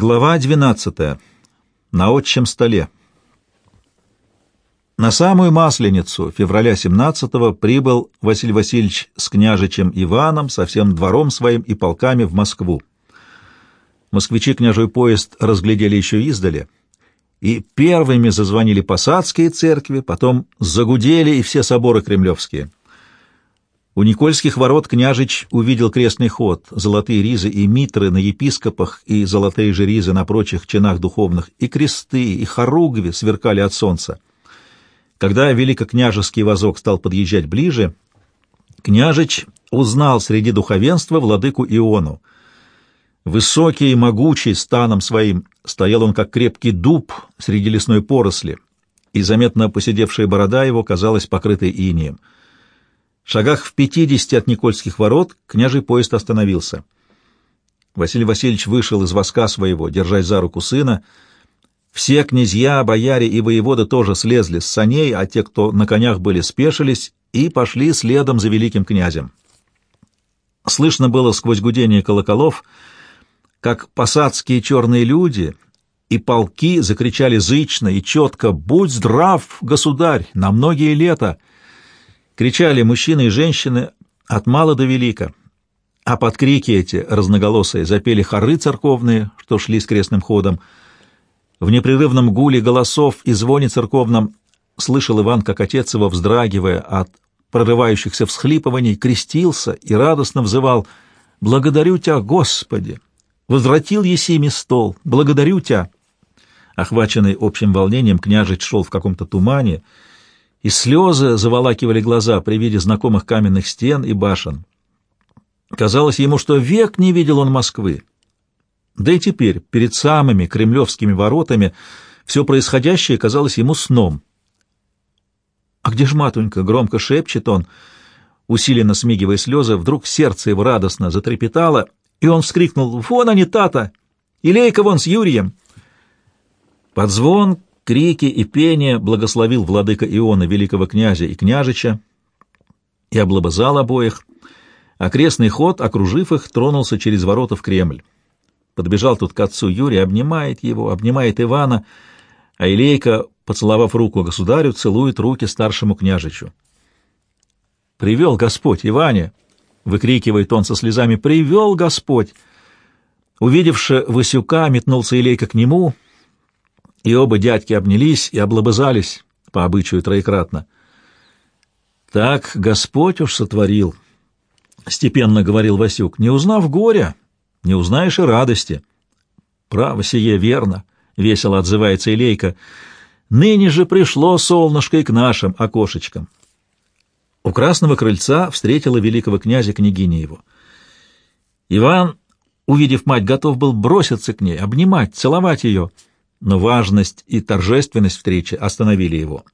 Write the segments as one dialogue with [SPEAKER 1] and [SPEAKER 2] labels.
[SPEAKER 1] Глава 12. На отчем столе. На самую Масленицу февраля 17-го прибыл Василий Васильевич с княжичем Иваном, со всем двором своим и полками в Москву. Москвичи княжий поезд разглядели еще издали, и первыми зазвонили посадские церкви, потом загудели и все соборы кремлевские. У Никольских ворот княжич увидел крестный ход, золотые ризы и митры на епископах и золотые же ризы на прочих чинах духовных, и кресты, и хоругви сверкали от солнца. Когда великокняжеский возок стал подъезжать ближе, княжич узнал среди духовенства владыку Иону. Высокий и могучий станом своим стоял он, как крепкий дуб среди лесной поросли, и заметно поседевшая борода его казалась покрытой инием — шагах в пятидесяти от Никольских ворот княжий поезд остановился. Василий Васильевич вышел из воска своего, держась за руку сына. Все князья, бояре и воеводы тоже слезли с саней, а те, кто на конях были, спешились и пошли следом за великим князем. Слышно было сквозь гудение колоколов, как посадские черные люди и полки закричали зычно и четко «Будь здрав, государь, на многие лета!» Кричали мужчины и женщины от мала до велика, а под крики эти разноголосые запели хоры церковные, что шли с крестным ходом. В непрерывном гуле голосов и звоне церковном слышал Иван, как отец его, вздрагивая от прорывающихся всхлипываний, крестился и радостно взывал «Благодарю Тебя, Господи! Возвратил Есими стол! Благодарю Тебя!» Охваченный общим волнением, княжич шел в каком-то тумане — и слезы заволакивали глаза при виде знакомых каменных стен и башен. Казалось ему, что век не видел он Москвы. Да и теперь, перед самыми кремлевскими воротами, все происходящее казалось ему сном. «А где ж матунька?» — громко шепчет он, усиленно смигивая слезы. Вдруг сердце его радостно затрепетало, и он вскрикнул «Вон они, тата! Илейка вон с Юрием!» Под звон крики и пение благословил владыка Иона великого князя и княжича и облобызал обоих, а крестный ход, окружив их, тронулся через ворота в Кремль. Подбежал тут к отцу Юрий, обнимает его, обнимает Ивана, а Илейка, поцеловав руку государю, целует руки старшему княжичу. «Привел Господь, Иване!» — выкрикивает он со слезами. «Привел Господь!» Увидевши Васюка, метнулся Илейка к нему — и оба дядьки обнялись и облобызались по обычаю троекратно. «Так Господь уж сотворил», — степенно говорил Васюк, — «не узнав горя, не узнаешь и радости». «Право сие верно», — весело отзывается Илейка, — «ныне же пришло солнышко и к нашим окошечкам». У красного крыльца встретила великого князя княгиня его. Иван, увидев мать, готов был броситься к ней, обнимать, целовать ее — но важность и торжественность встречи остановили его.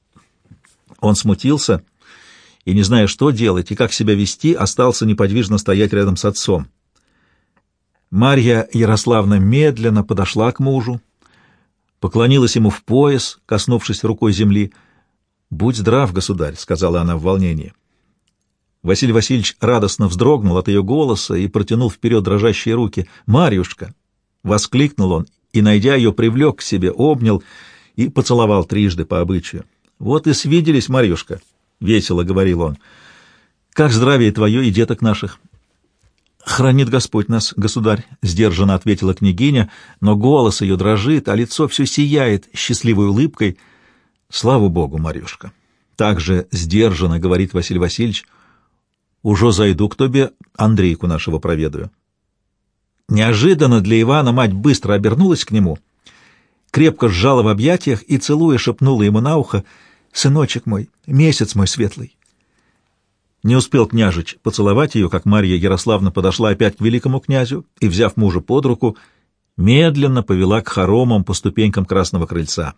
[SPEAKER 1] Он смутился и, не зная, что делать и как себя вести, остался неподвижно стоять рядом с отцом. Марья Ярославна медленно подошла к мужу, поклонилась ему в пояс, коснувшись рукой земли. «Будь здрав, государь», — сказала она в волнении. Василий Васильевич радостно вздрогнул от ее голоса и протянул вперед дрожащие руки. «Марьюшка!» — воскликнул он и, найдя ее, привлек к себе, обнял и поцеловал трижды по обычаю. «Вот и свиделись, Марьюшка», — весело говорил он. «Как здравие твое и деток наших?» «Хранит Господь нас, государь», — сдержанно ответила княгиня, но голос ее дрожит, а лицо все сияет счастливой улыбкой. «Слава Богу, Марьюшка!» Также сдержанно говорит Василий Васильевич. «Уже зайду к тебе, Андрейку нашего проведаю». Неожиданно для Ивана мать быстро обернулась к нему, крепко сжала в объятиях и, целуя, шепнула ему на ухо, «Сыночек мой, месяц мой светлый». Не успел княжич поцеловать ее, как Марья Ярославна подошла опять к великому князю и, взяв мужа под руку, медленно повела к хоромам по ступенькам красного крыльца.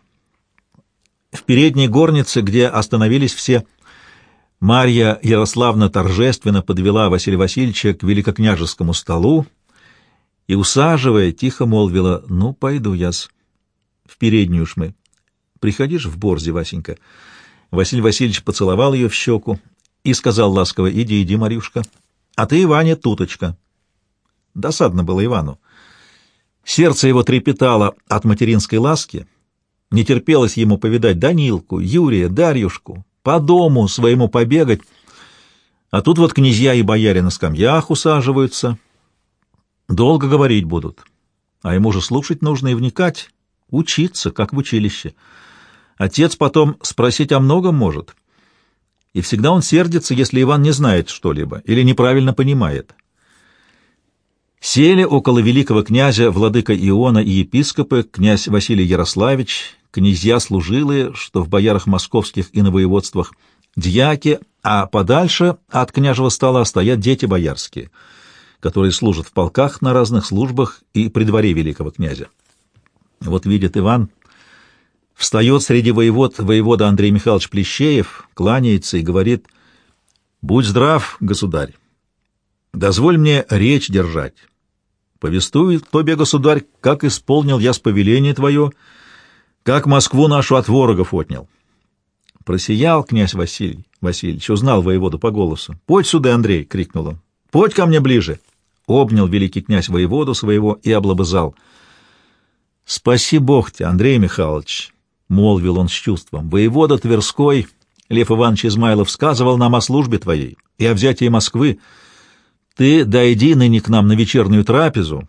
[SPEAKER 1] В передней горнице, где остановились все, Марья Ярославна торжественно подвела Василия Васильевича к великокняжескому столу, и, усаживая, тихо молвила, «Ну, пойду я-с. В переднюю ж мы. Приходишь в борзе, Васенька?» Василий Васильевич поцеловал ее в щеку и сказал ласково, «Иди, иди, Марюшка, а ты, Иваня, туточка». Досадно было Ивану. Сердце его трепетало от материнской ласки, не терпелось ему повидать Данилку, Юрия, Дарьюшку, по дому своему побегать, а тут вот князья и бояре на скамьях усаживаются. Долго говорить будут, а ему же слушать нужно и вникать, учиться, как в училище. Отец потом спросить о многом может, и всегда он сердится, если Иван не знает что-либо или неправильно понимает. Сели около великого князя владыка Иона и епископы, князь Василий Ярославич, князья служилые, что в боярах московских и на воеводствах, дьяки, а подальше от княжего стола стоят дети боярские, которые служат в полках на разных службах и при дворе великого князя. Вот видит Иван, Встает среди воевод воевода Андрей Михайлович Плещеев, кланяется и говорит, «Будь здрав, государь, дозволь мне речь держать. Повествует тебе, государь, как исполнил я с повеления твое, как Москву нашу от ворогов отнял». Просиял князь Василий Васильевич, узнал воеводу по голосу. «Подь сюда, Андрей!» — крикнул он. «Подь ко мне ближе!» Обнял великий князь воеводу своего и облобызал. «Спаси Бог тебя, Андрей Михайлович!» — молвил он с чувством, — «воевода Тверской, Лев Иванович Измайлов, сказывал нам о службе твоей и о взятии Москвы. Ты дойди ныне к нам на вечернюю трапезу.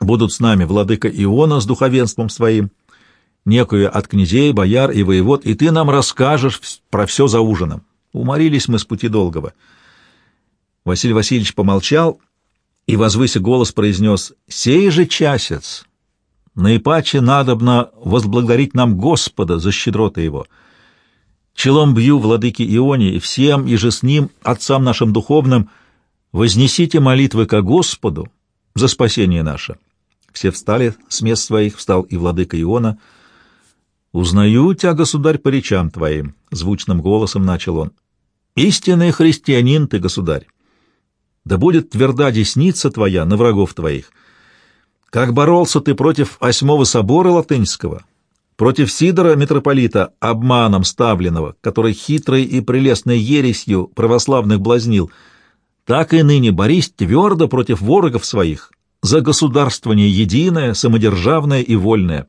[SPEAKER 1] Будут с нами владыка Иона с духовенством своим, некую от князей, бояр и воевод, и ты нам расскажешь про все за ужином. Уморились мы с пути долгого». Василий Васильевич помолчал и, возвыся голос, произнес «Сей же часец!» Наипаче надобно возблагодарить нам Господа за щедроты Его. Челом бью, владыки Ионе, и всем, и же с ним, отцам нашим духовным, вознесите молитвы ко Господу за спасение наше. Все встали с мест своих, встал и владыка Иона. «Узнаю тебя, государь, по речам твоим», — звучным голосом начал он. «Истинный христианин ты, государь. Да будет тверда десница твоя на врагов твоих» Как боролся ты против Восьмого собора Латынского, против Сидора митрополита, обманом ставленного, который хитрой и прелестной ересью православных блазнил, так и ныне борись твердо против ворогов своих, за государствование единое, самодержавное и вольное.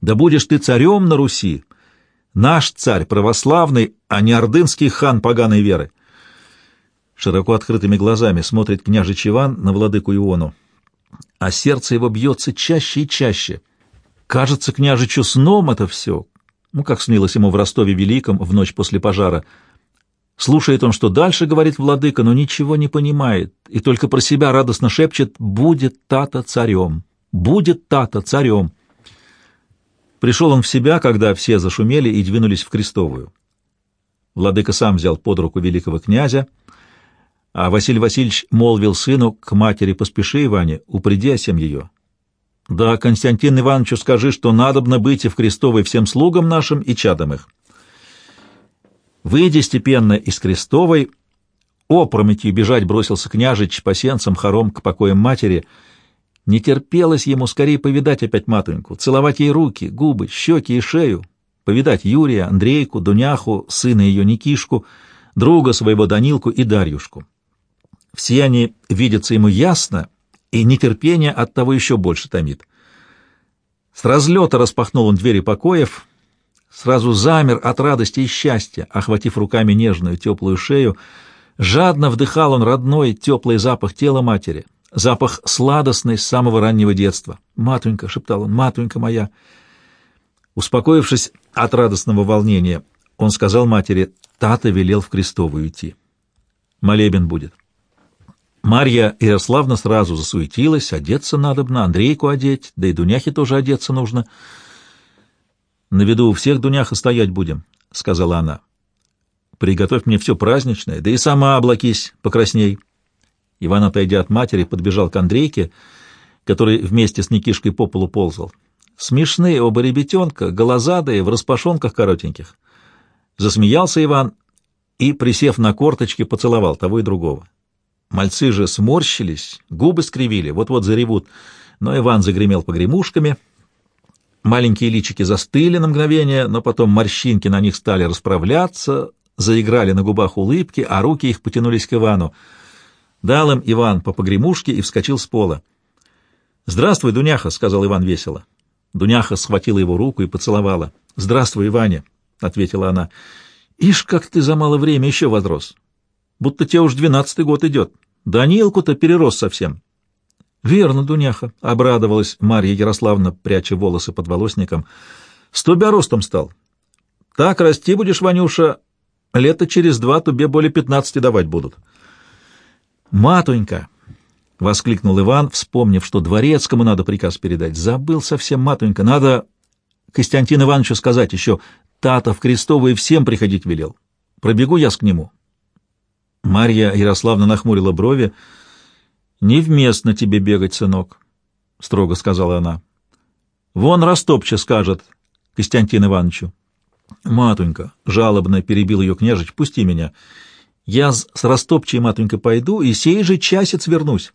[SPEAKER 1] Да будешь ты царем на Руси, наш царь православный, а не ордынский хан поганой веры. Широко открытыми глазами смотрит княжич Иван на владыку Иону а сердце его бьется чаще и чаще. Кажется княжичу сном это все, ну, как снилось ему в Ростове Великом в ночь после пожара. Слушает он, что дальше говорит владыка, но ничего не понимает, и только про себя радостно шепчет «Будет тата царем! Будет тата царем!» Пришел он в себя, когда все зашумели и двинулись в крестовую. Владыка сам взял под руку великого князя — а Василий Васильевич молвил сыну к матери «Поспеши, Иване, упреди осем ее». «Да Константин Ивановичу скажи, что надобно быть и в крестовой всем слугам нашим и чадам их». Выйдя степенно из крестовой, опрометью бежать бросился княжич по сенцам хором к покоям матери. Не терпелось ему скорее повидать опять матоньку, целовать ей руки, губы, щеки и шею, повидать Юрия, Андрейку, Дуняху, сына ее Никишку, друга своего Данилку и Дарьюшку. Все они видятся ему ясно, и нетерпение от того еще больше томит. С разлета распахнул он двери покоев, сразу замер от радости и счастья, охватив руками нежную теплую шею, жадно вдыхал он родной теплый запах тела матери, запах сладостный с самого раннего детства. «Матунька», — шептал он, — «матунька моя». Успокоившись от радостного волнения, он сказал матери, «Тата велел в крестовую идти. Молебен будет». Марья Ярославна сразу засуетилась, одеться надобно, Андрейку одеть, да и Дуняхе тоже одеться нужно. «На виду у всех Дуняха стоять будем», — сказала она. «Приготовь мне все праздничное, да и сама облакись, покрасней». Иван, отойдя от матери, подбежал к Андрейке, который вместе с Никишкой по полу ползал. Смешные оба ребятенка, голозадые, в распашонках коротеньких. Засмеялся Иван и, присев на корточки, поцеловал того и другого. Мальцы же сморщились, губы скривили, вот-вот заревут. Но Иван загремел погремушками. Маленькие личики застыли на мгновение, но потом морщинки на них стали расправляться, заиграли на губах улыбки, а руки их потянулись к Ивану. Дал им Иван по погремушке и вскочил с пола. «Здравствуй, Дуняха», — сказал Иван весело. Дуняха схватила его руку и поцеловала. «Здравствуй, Иваня», — ответила она. «Ишь, как ты за мало время еще возрос. Будто тебе уж двенадцатый год идет. Данилку-то перерос совсем». «Верно, Дуняха», — обрадовалась Марья Ярославна, пряча волосы под волосником. «Сто тебя ростом стал. Так расти будешь, Ванюша, лето через два тебе более пятнадцати давать будут». «Матонька!» — воскликнул Иван, вспомнив, что дворецкому надо приказ передать. «Забыл совсем, матонька, надо Костянтин Ивановичу сказать еще, Тата в Крестовые всем приходить велел. Пробегу я с к нему». Марья Ярославна нахмурила брови. «Невместно тебе бегать, сынок», — строго сказала она. «Вон Растопча скажет Костянтин Ивановичу». «Матунька», — жалобно перебил ее княжич, — «пусти меня. Я с Растопчей, матунька, пойду и сей же часец вернусь».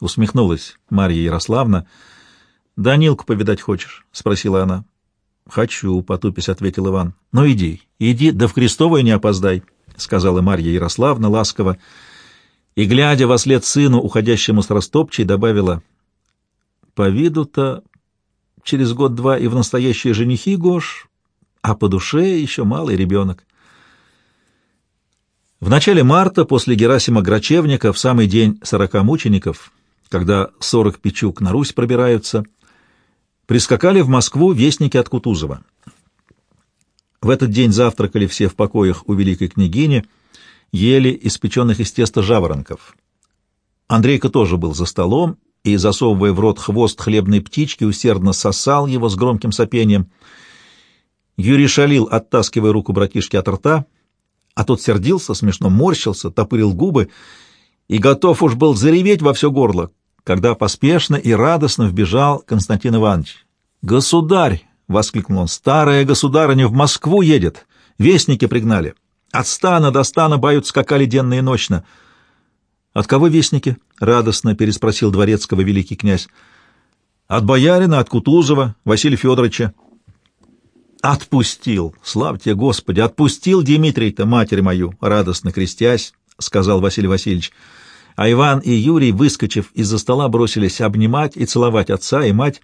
[SPEAKER 1] — усмехнулась Марья Ярославна. — Данилку повидать хочешь? — спросила она. — Хочу, — потупись ответил Иван. — Ну иди, иди, да в Крестовое не опоздай, — сказала Марья Ярославна ласково. И, глядя во след сыну, уходящему с Растопчей, добавила. — По виду-то через год-два и в настоящие женихи, Гош, а по душе еще малый ребенок. В начале марта, после Герасима Грачевника, в самый день сорока мучеников, когда сорок печук на Русь пробираются, прискакали в Москву вестники от Кутузова. В этот день завтракали все в покоях у великой княгини, ели испеченных из теста жаворонков. Андрейка тоже был за столом и, засовывая в рот хвост хлебной птички, усердно сосал его с громким сопением. Юрий шалил, оттаскивая руку братишки от рта, а тот сердился, смешно морщился, топырил губы и готов уж был зареветь во все горло, когда поспешно и радостно вбежал Константин Иванович. «Государь!» — воскликнул он. «Старая государыня в Москву едет! Вестники пригнали! От стана до стана бают скакали денно и ночно!» «От кого вестники?» — радостно переспросил дворецкого великий князь. «От боярина, от Кутузова, Василия Федоровича». «Отпустил! Славьте Господи! Отпустил Дмитрий-то, матерь мою!» — радостно крестясь, — сказал Василий Васильевич а Иван и Юрий, выскочив из-за стола, бросились обнимать и целовать отца и мать.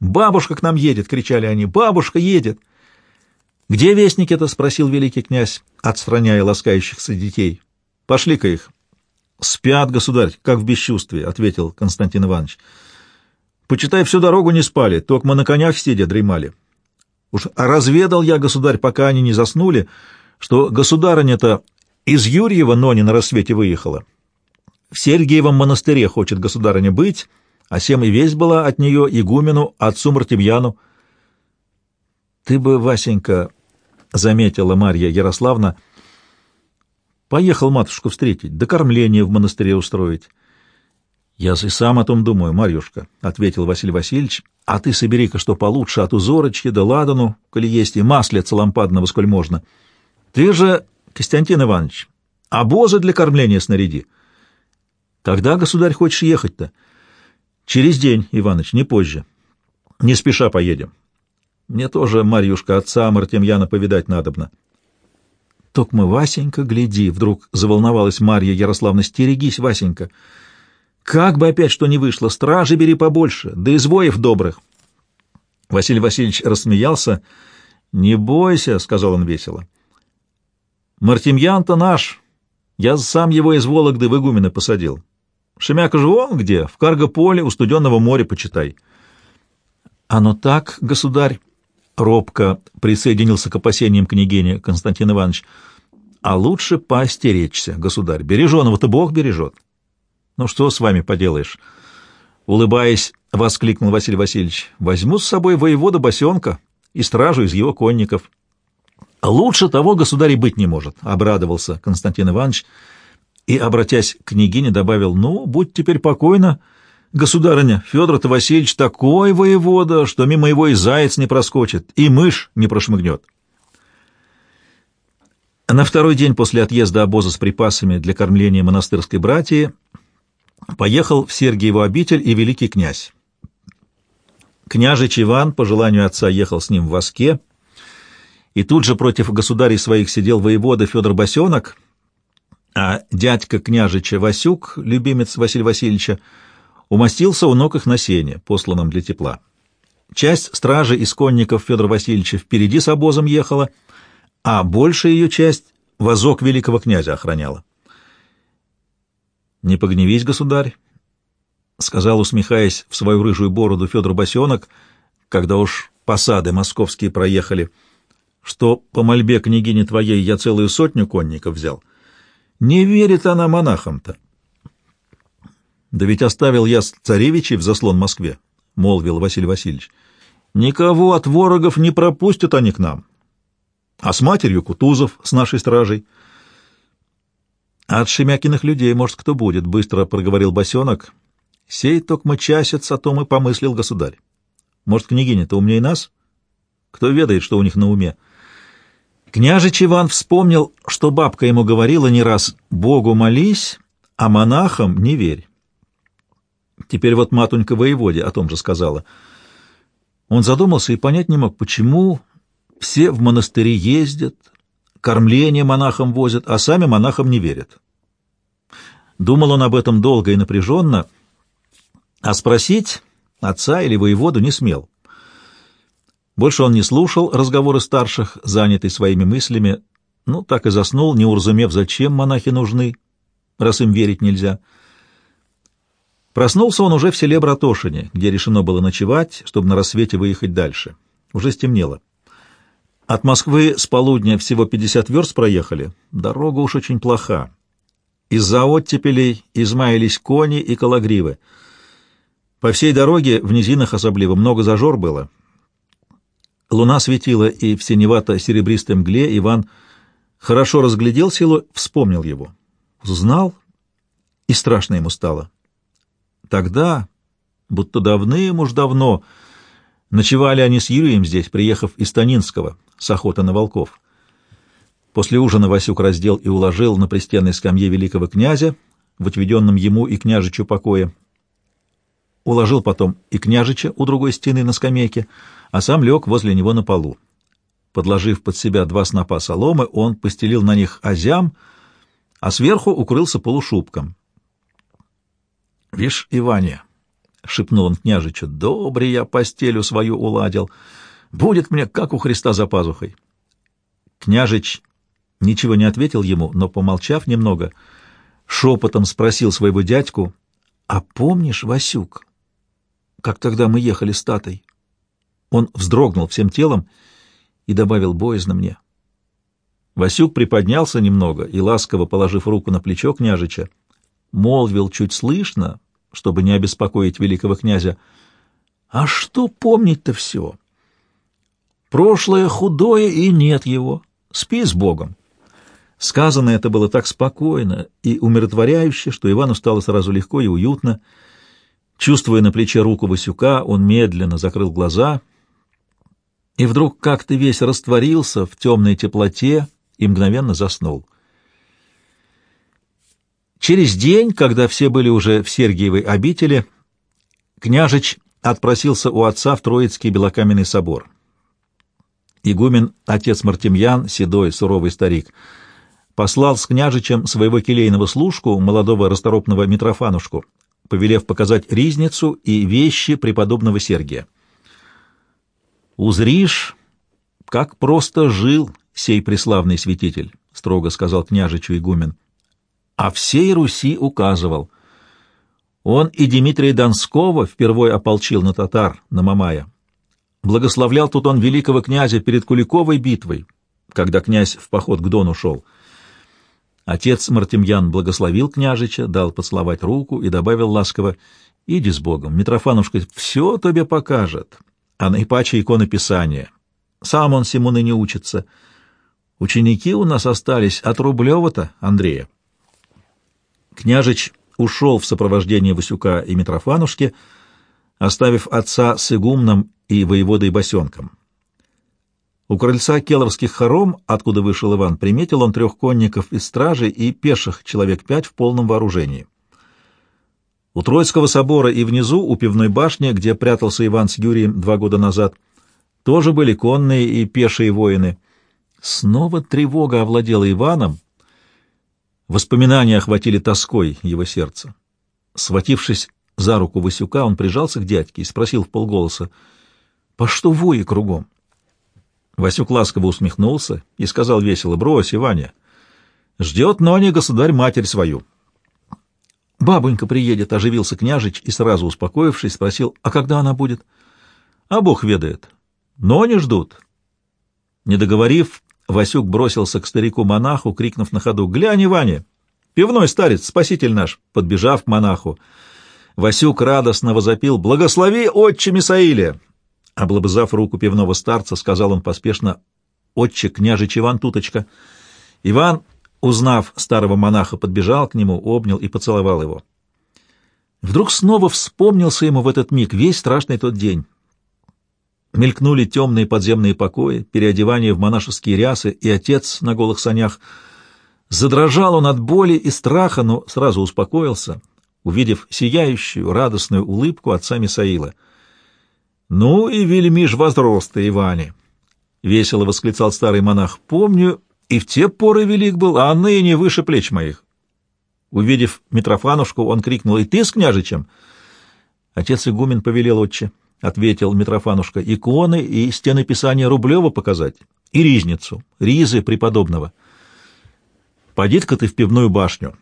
[SPEAKER 1] «Бабушка к нам едет!» — кричали они. «Бабушка едет!» «Где вестники-то?» — спросил великий князь, отстраняя ласкающихся детей. «Пошли-ка их». «Спят, государь, как в бесчувствии», — ответил Константин Иванович. «Почитай, всю дорогу не спали, только на конях сидя дремали. Уж разведал я, государь, пока они не заснули, что государыня-то из Юрьева Нони на рассвете выехала. В Сергиевом монастыре хочет государыня быть, а сем и весть была от нее игумену, отцу Мартемьяну. — Ты бы, Васенька, — заметила Марья Ярославна, — поехал матушку встретить, да кормление в монастыре устроить. — Я и сам о том думаю, Марьюшка, — ответил Василий Васильевич, — а ты собери-ка что получше от узорочки да ладану, коли есть и маслица лампадного, сколь можно. Ты же, Константин Иванович, обозы для кормления снаряди. — когда, государь, хочешь ехать-то? Через день, Иваныч, не позже. Не спеша поедем. Мне тоже, Марьюшка, отца Мартемьяна повидать надобно. Токма, Васенька, гляди, вдруг заволновалась Марья Ярославна. Стерегись, Васенька. Как бы опять что ни вышло, стражи бери побольше, да извоев добрых. Василий Васильевич рассмеялся. «Не бойся», — сказал он весело. «Мартемьян-то наш. Я сам его из Вологды в игумена посадил. Шемяка же вон где, в Каргополе, у студенного моря, почитай. Оно так, государь, робко присоединился к опасениям княгини Константин Иванович. А лучше поостеречься, государь, береженого-то Бог бережет. Ну что с вами поделаешь? Улыбаясь, воскликнул Василий Васильевич. Возьму с собой воевода Босенка и стражу из его конников. Лучше того государь и быть не может, обрадовался Константин Иванович и, обратясь к княгине, добавил, «Ну, будь теперь покойна, государыня, Федор-то Васильевич такой воевода, что мимо его и заяц не проскочит, и мышь не прошмыгнет». На второй день после отъезда обоза с припасами для кормления монастырской братьи поехал в Сергиеву обитель и великий князь. Княжич Иван, по желанию отца, ехал с ним в воске, и тут же против государей своих сидел воевода Федор Босенок — а дядька княжича Васюк, любимец Василия Васильевича, умостился у ног их на сене, посланном для тепла. Часть стражи из конников Федора Васильевича впереди с обозом ехала, а большая ее часть возок великого князя охраняла. «Не погневись, государь», — сказал, усмехаясь в свою рыжую бороду Федор Босенок, когда уж посады московские проехали, что по мольбе княгини твоей я целую сотню конников взял. Не верит она монахам-то. Да ведь оставил я царевичей в заслон Москве, — молвил Василий Васильевич. Никого от ворогов не пропустят они к нам. А с матерью Кутузов, с нашей стражей — от Шемякиных людей, может, кто будет, — быстро проговорил босенок. Сей токмо часец, о том и помыслил государь. Может, княгиня-то умнее нас? Кто ведает, что у них на уме? Княжич Иван вспомнил, что бабка ему говорила не раз «Богу молись, а монахам не верь». Теперь вот матунька воеводе о том же сказала. Он задумался и понять не мог, почему все в монастыре ездят, кормление монахам возят, а сами монахам не верят. Думал он об этом долго и напряженно, а спросить отца или воеводу не смел. Больше он не слушал разговоры старших, занятый своими мыслями, ну, так и заснул, не уразумев, зачем монахи нужны, раз им верить нельзя. Проснулся он уже в селе Братошине, где решено было ночевать, чтобы на рассвете выехать дальше. Уже стемнело. От Москвы с полудня всего 50 верст проехали. Дорога уж очень плоха. Из-за оттепелей измаялись кони и кологривы. По всей дороге, в низинах особливо, много зажор было. Луна светила, и в синевато-серебристой мгле Иван хорошо разглядел село, вспомнил его. Знал, и страшно ему стало. Тогда, будто давным уж давно, ночевали они с Юрием здесь, приехав из Танинского, с охоты на волков. После ужина Васюк раздел и уложил на пристенной скамье великого князя в отведенном ему и княжичу покое. Уложил потом и княжича у другой стены на скамейке, а сам лег возле него на полу. Подложив под себя два снопа соломы, он постелил на них озям, а сверху укрылся полушубком. — Вишь, Иваня, — шепнул он княжичу, — добре я постелю свою уладил — Будет мне, как у Христа за пазухой. Княжич ничего не ответил ему, но, помолчав немного, шепотом спросил своего дядьку, «А помнишь, Васюк, как тогда мы ехали с Татой?» Он вздрогнул всем телом и добавил боязно мне. Васюк приподнялся немного и, ласково положив руку на плечо княжича, молвил чуть слышно, чтобы не обеспокоить великого князя, «А что помнить-то все?» Прошлое худое, и нет его. Спи с Богом. Сказано это было так спокойно и умиротворяюще, что Ивану стало сразу легко и уютно. Чувствуя на плече руку Васюка, он медленно закрыл глаза и вдруг как-то весь растворился в темной теплоте и мгновенно заснул. Через день, когда все были уже в Сергиевой обители, княжич отпросился у отца в Троицкий белокаменный собор. Игумен, отец Мартемьян, седой, суровый старик, послал с княжичем своего келейного служку, молодого расторопного Митрофанушку, повелев показать ризницу и вещи преподобного Сергия. «Узришь, как просто жил сей преславный святитель», — строго сказал княжичу игумен, — «а всей Руси указывал». Он и Дмитрия Донского впервые ополчил на татар, на Мамая. Благословлял тут он великого князя перед Куликовой битвой, когда князь в поход к Дону шел. Отец Мартемьян благословил княжича, дал поцеловать руку и добавил ласково, «Иди с Богом, Митрофанушка все тебе покажет, а наипаче иконописание. Сам он всему ныне учится. Ученики у нас остались от Рублева-то, Андрея». Княжич ушел в сопровождении Васюка и Митрофанушки, оставив отца с игумном и воеводой Босенком. У крыльца Келовских хором, откуда вышел Иван, приметил он трех конников из стражи и пеших человек пять в полном вооружении. У Троицкого собора и внизу, у пивной башни, где прятался Иван с Юрием два года назад, тоже были конные и пешие воины. Снова тревога овладела Иваном, воспоминания охватили тоской его сердце. Схватившись за руку Васюка, он прижался к дядьке и спросил в полголоса, «По что вои кругом?» Васюк ласково усмехнулся и сказал весело, «Брось, Иваня, ждет Ноня государь-матерь свою». «Бабонька приедет», — оживился княжич и, сразу успокоившись, спросил, «А когда она будет?» «А Бог ведает. Но не ждут». Не договорив, Васюк бросился к старику-монаху, крикнув на ходу, «Глянь, Иваня! Пивной старец, спаситель наш!» Подбежав к монаху, Васюк радостно возопил, «Благослови, отче Мисаилия!» Облобызав руку пивного старца, сказал он поспешно, «Отче, княжич Иван Туточка!» Иван Узнав старого монаха, подбежал к нему, обнял и поцеловал его. Вдруг снова вспомнился ему в этот миг весь страшный тот день. Мелькнули темные подземные покои, переодевание в монашеские рясы и отец на голых санях. Задрожал он от боли и страха, но сразу успокоился, увидев сияющую, радостную улыбку отца Мисаила. «Ну и вельмиж возрос ты, Иване!» — весело восклицал старый монах. «Помню, и в те поры велик был, а ныне выше плеч моих. Увидев Митрофанушку, он крикнул, «И ты с княжичем?» Отец игумен повелел отче, — ответил Митрофанушка, — иконы и стены писания Рублева показать, и ризницу, ризы преподобного. «Поди-ка ты в пивную башню.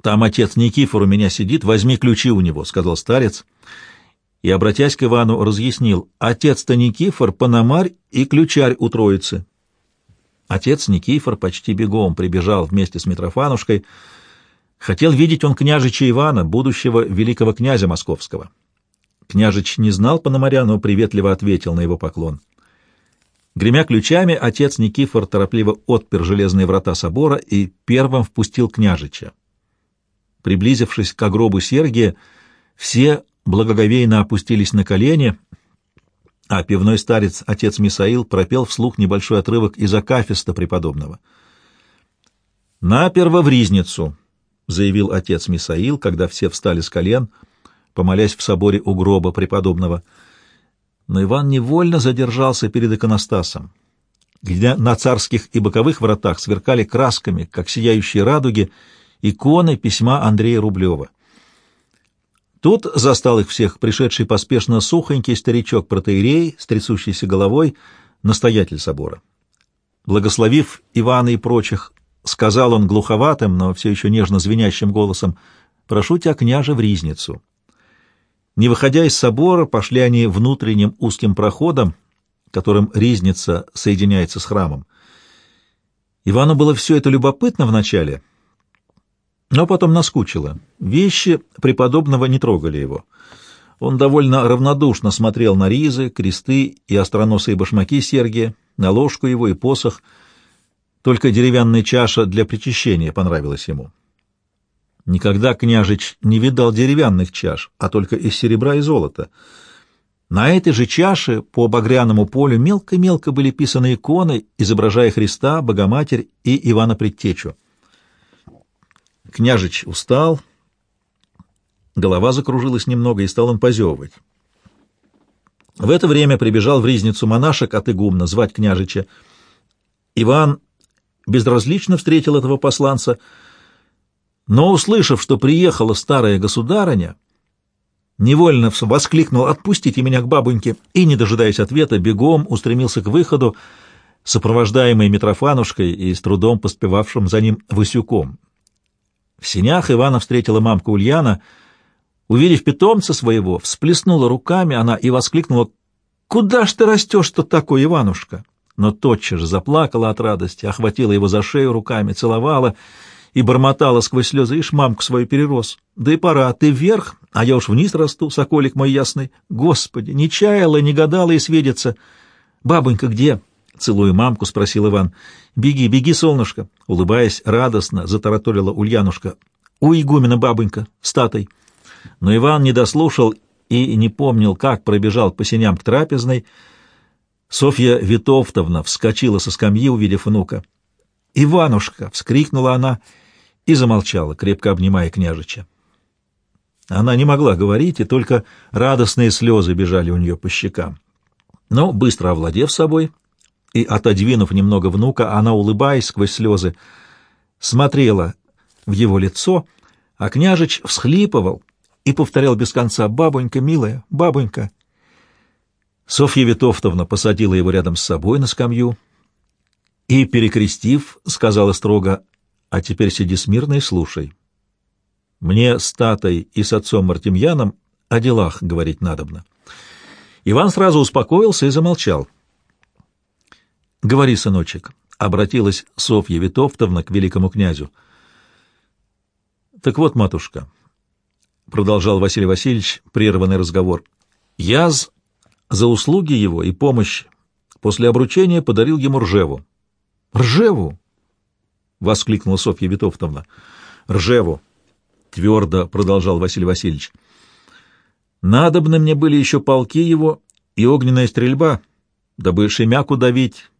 [SPEAKER 1] Там отец Никифор у меня сидит, возьми ключи у него», — сказал старец, и, обратясь к Ивану, разъяснил, «Отец-то Никифор, Пономарь и ключарь у троицы». Отец Никифор почти бегом прибежал вместе с Митрофанушкой. Хотел видеть он княжича Ивана, будущего великого князя московского. Княжич не знал Пономаря, но приветливо ответил на его поклон. Гремя ключами, отец Никифор торопливо отпер железные врата собора и первым впустил княжича. Приблизившись к гробу Сергия, все благоговейно опустились на колени — а пивной старец, отец Мисаил, пропел вслух небольшой отрывок из Акафиста преподобного. «Наперво в ризницу», — заявил отец Мисаил, когда все встали с колен, помолясь в соборе у гроба преподобного. Но Иван невольно задержался перед иконостасом, где на царских и боковых вратах сверкали красками, как сияющие радуги, иконы письма Андрея Рублева. Тут застал их всех пришедший поспешно сухонький старичок-протеерей с трясущейся головой, настоятель собора. Благословив Ивана и прочих, сказал он глуховатым, но все еще нежно звенящим голосом, «Прошу тебя, княже, в ризницу». Не выходя из собора, пошли они внутренним узким проходом, которым ризница соединяется с храмом. Ивану было все это любопытно вначале — но потом наскучило. Вещи преподобного не трогали его. Он довольно равнодушно смотрел на ризы, кресты и остроносые башмаки Сергия, на ложку его и посох. Только деревянная чаша для причащения понравилась ему. Никогда княжич не видал деревянных чаш, а только из серебра и золота. На этой же чаше по багряному полю мелко-мелко были писаны иконы, изображая Христа, Богоматерь и Ивана Предтечу. Княжич устал, голова закружилась немного, и стал он позевывать. В это время прибежал в ризницу монашек от игумна звать княжича. Иван безразлично встретил этого посланца, но, услышав, что приехала старая государыня, невольно воскликнул «Отпустите меня к бабоньке!» и, не дожидаясь ответа, бегом устремился к выходу, сопровождаемый Митрофанушкой и с трудом поспевавшим за ним Васюком. В синях Ивана встретила мамка Ульяна. Увидев питомца своего, всплеснула руками она и воскликнула «Куда ж ты растешь-то такой, Иванушка?» Но тотчас же заплакала от радости, охватила его за шею руками, целовала и бормотала сквозь слезы, «Ишь, мамку свою перерос! Да и пора, ты вверх, а я уж вниз расту, соколик мой ясный! Господи, не чаяла, не гадала и сведется! Бабонька где?» Целуя мамку, спросил Иван. «Беги, беги, солнышко!» Улыбаясь радостно, затараторила Ульянушка. «У игумена бабонька, статой!» Но Иван не дослушал и не помнил, как пробежал по синям к трапезной. Софья Витовтовна вскочила со скамьи, увидев внука. «Иванушка!» — вскрикнула она и замолчала, крепко обнимая княжича. Она не могла говорить, и только радостные слезы бежали у нее по щекам. Но, быстро овладев собой, и, отодвинув немного внука, она, улыбаясь сквозь слезы, смотрела в его лицо, а княжич всхлипывал и повторял без конца «Бабонька, милая, бабонька». Софья Витовтовна посадила его рядом с собой на скамью и, перекрестив, сказала строго «А теперь сиди смирно и слушай. Мне с Татой и с отцом Мартемьяном о делах говорить надобно». Иван сразу успокоился и замолчал. «Говори, сыночек», — обратилась Софья Витовтовна к великому князю. «Так вот, матушка», — продолжал Василий Васильевич прерванный разговор, — «я за услуги его и помощь после обручения подарил ему Ржеву». «Ржеву?» — воскликнула Софья Витовтовна. «Ржеву», — твердо продолжал Василий Васильевич. «Надобны мне были еще полки его и огненная стрельба, дабы Шемяку давить,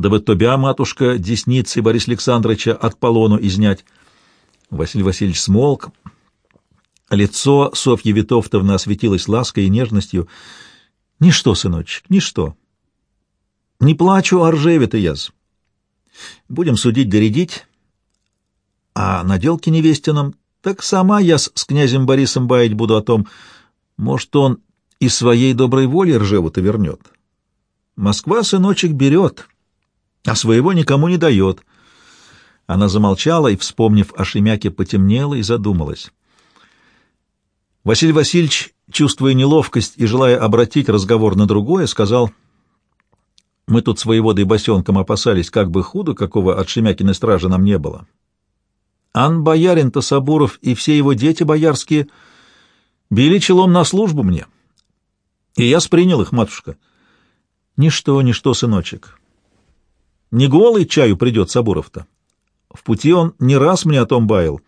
[SPEAKER 1] дабы тобя, матушка, десницы Бориса Александровича от полону изнять. Василий Васильевич смолк. Лицо Софьи Витовтовны осветилось лаской и нежностью. «Ничто, сыночек, ничто. Не плачу о ржеве-то яз. Будем судить-доредить. А на делке невестином так сама я с, с князем Борисом баять буду о том, может, он и своей доброй воли ржеву-то вернет. Москва, сыночек, берет» а своего никому не дает. Она замолчала и, вспомнив о Шемяке, потемнела и задумалась. Василий Васильевич, чувствуя неловкость и желая обратить разговор на другое, сказал, «Мы тут своего да и босенком опасались, как бы худо, какого от Шемякиной стражи нам не было. Ан Боярин-то Сабуров и все его дети боярские били челом на службу мне, и я спринял их, матушка». «Ничто, ничто, сыночек. Не голый чаю придет Сабуров-то. В пути он не раз мне о том баял.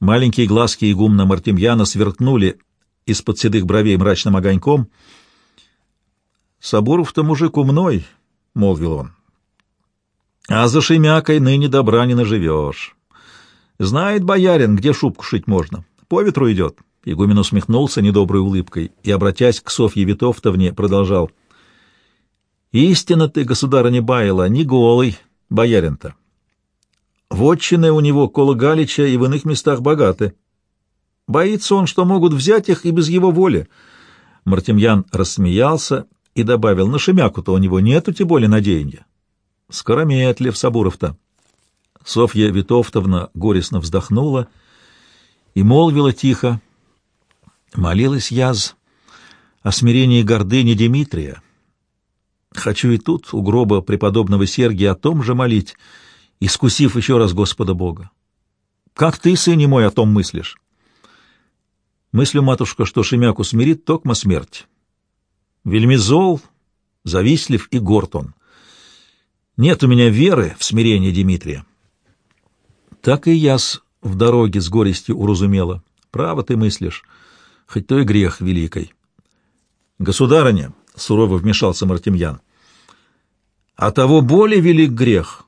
[SPEAKER 1] Маленькие глазки игумна Мартемьяна сверкнули из-под седых бровей мрачным огоньком. «Сабуров-то мужик умной», — молвил он. «А за Шемякой ныне добра не наживешь. Знает боярин, где шубку шить можно. По ветру идет». Игумен усмехнулся недоброй улыбкой и, обратясь к Софье Витовтовне, продолжал — Истинно ты, государыня Байла, не голый, боярин-то. Вотчины у него коло Галича и в иных местах богаты. Боится он, что могут взять их и без его воли. Мартемьян рассмеялся и добавил, на Шемяку-то у него нету тем более надеяния. Скорометлив Сабуров-то. Софья Витовтовна горестно вздохнула и молвила тихо. Молилась яз о смирении гордыни Дмитрия Хочу и тут, у гроба преподобного Сергия, о том же молить, искусив еще раз Господа Бога. Как ты, сын мой, о том мыслишь? Мыслю, матушка, что Шемяку смирит токма смерть. Вельми зол, завистлив и горд он. Нет у меня веры в смирение Дмитрия. Так и я с в дороге с горестью уразумела. Право ты мыслишь, хоть то и грех великой. Государыня, — сурово вмешался Мартемьян. «А того более велик грех.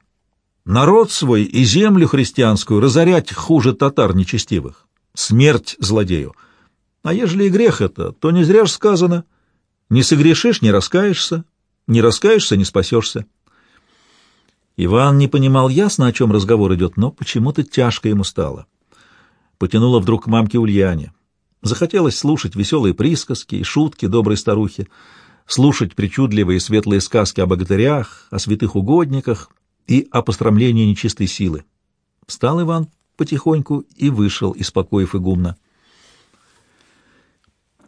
[SPEAKER 1] Народ свой и землю христианскую разорять хуже татар нечестивых. Смерть злодею. А ежели и грех это, то не зря ж сказано. Не согрешишь — не раскаешься, не раскаешься — не спасешься». Иван не понимал ясно, о чем разговор идет, но почему-то тяжко ему стало. Потянуло вдруг к мамке Ульяне. Захотелось слушать веселые присказки и шутки доброй старухи слушать причудливые светлые сказки о богатырях, о святых угодниках и о пострамлении нечистой силы. Встал Иван потихоньку и вышел из покоев игумна.